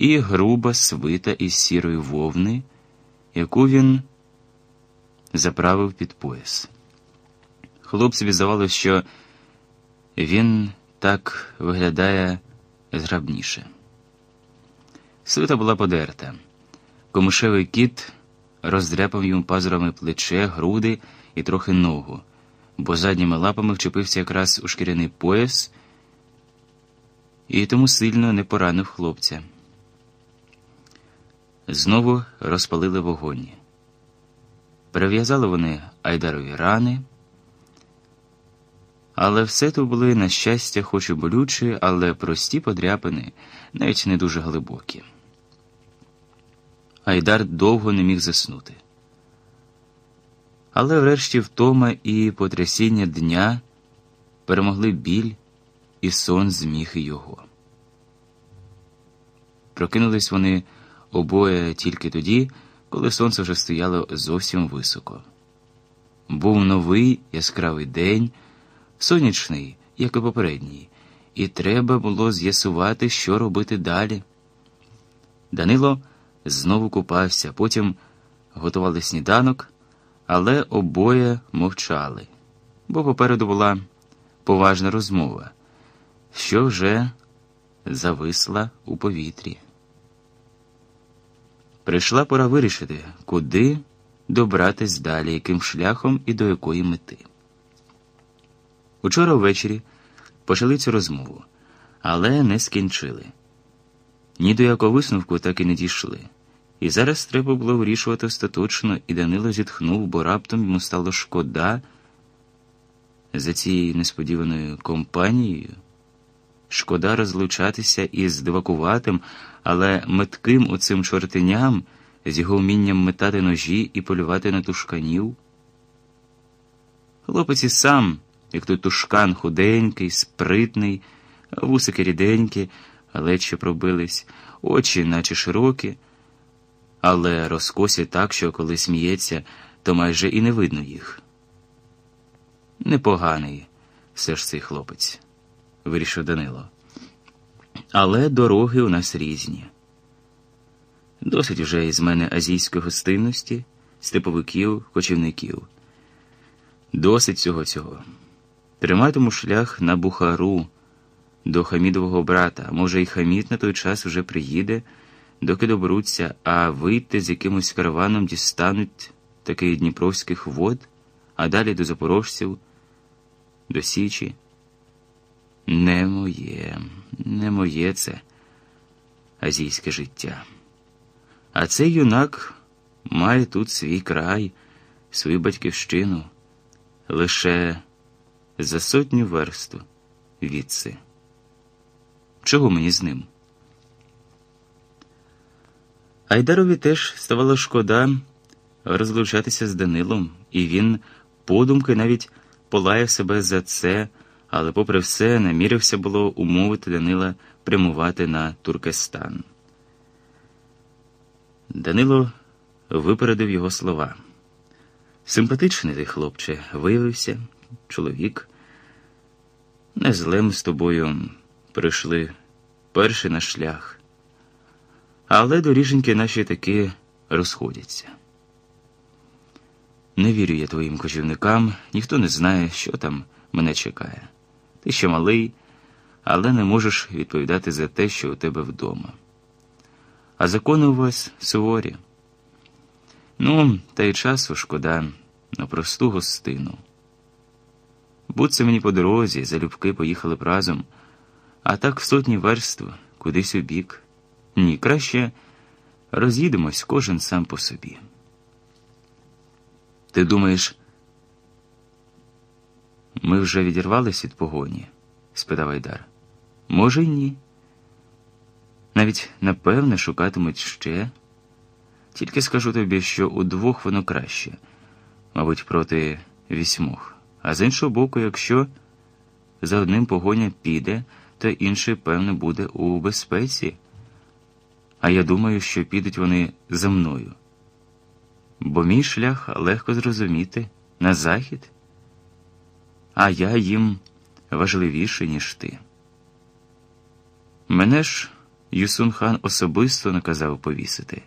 і груба свита із сірої вовни, яку він заправив під пояс. Хлопцеві здавалося, що він так виглядає зграбніше. Свита була подерта. Комишевий кіт роздряпав йому пазурами плече, груди і трохи ногу, бо задніми лапами вчепився якраз у шкіряний пояс і тому сильно не поранив хлопця. Знову розпалили вогонь. Перев'язали вони айдарові рани. Але все то були, на щастя, хоч і болючі, але прості подряпини, навіть не дуже глибокі. Айдар довго не міг заснути. Але врешті втома і потрясіння дня перемогли біль, і сон зміг його. Прокинулись вони обоє тільки тоді, коли сонце вже стояло зовсім високо. Був новий яскравий день, сонячний, як і попередній, і треба було з'ясувати, що робити далі. Данило знову купався, потім готували сніданок, але обоє мовчали, бо попереду була поважна розмова, що вже зависла у повітрі. Прийшла пора вирішити, куди добратись далі, яким шляхом і до якої мети. Учора ввечері почали цю розмову, але не скінчили. Ні до якого висновку так і не дійшли. І зараз треба було вирішувати остаточно, і Данило зітхнув, бо раптом йому стало шкода за цією несподіваною компанією. Шкода розлучатися із дивакуватим, але метким оцим чортеням з його вмінням метати ножі і полювати на тушканів. Хлопець і сам, як той тушкан худенький, спритний, вусики ріденькі, ледче пробились, очі, наче широкі, але розкосі так, що коли сміється, то майже і не видно їх. Непоганий все ж цей хлопець вирішив Данило. Але дороги у нас різні. Досить уже із мене азійської гостинності, степовиків, кочівників. Досить цього цього. Триматиму шлях на Бухару до Хамідового брата. Може, і Хамід на той час вже приїде, доки доберуться, а вийти з якимось караваном дістануть таки Дніпровських вод, а далі до запорожців, до Січі. Не моє, не моє це азійське життя. А цей юнак має тут свій край, свою батьківщину лише за сотню версту відси. Чого мені з ним? Айдарові теж ставало шкода розлучатися з Данилом, і він подумки навіть полаяв себе за це але, попри все, намірився було умовити Данила прямувати на Туркестан. Данило випередив його слова. Симпатичний ти, хлопче, виявився, чоловік. Не злем з тобою прийшли перший наш шлях, але доріженьки наші таки розходяться. Не вірю я твоїм кочівникам, ніхто не знає, що там мене чекає. Ти ще малий, але не можеш відповідати за те, що у тебе вдома. А закони у вас суворі. Ну, та й часу шкода на просту гостину. Будь мені по дорозі, залюбки поїхали б разом, а так в сотні верств, кудись у бік. Ні, краще роз'їдемось кожен сам по собі. Ти думаєш, ми вже відірвались від погоні? спитав Айдар. Може, й ні. Навіть напевне шукатимуть ще. Тільки скажу тобі, що удвох воно краще, мабуть, проти вісьмох. А з іншого боку, якщо за одним погоня піде, то інший, певне, буде у безпеці. А я думаю, що підуть вони за мною. Бо мій шлях легко зрозуміти на захід а я їм важливіший, ніж ти. Мене ж Юсун хан особисто наказав повісити.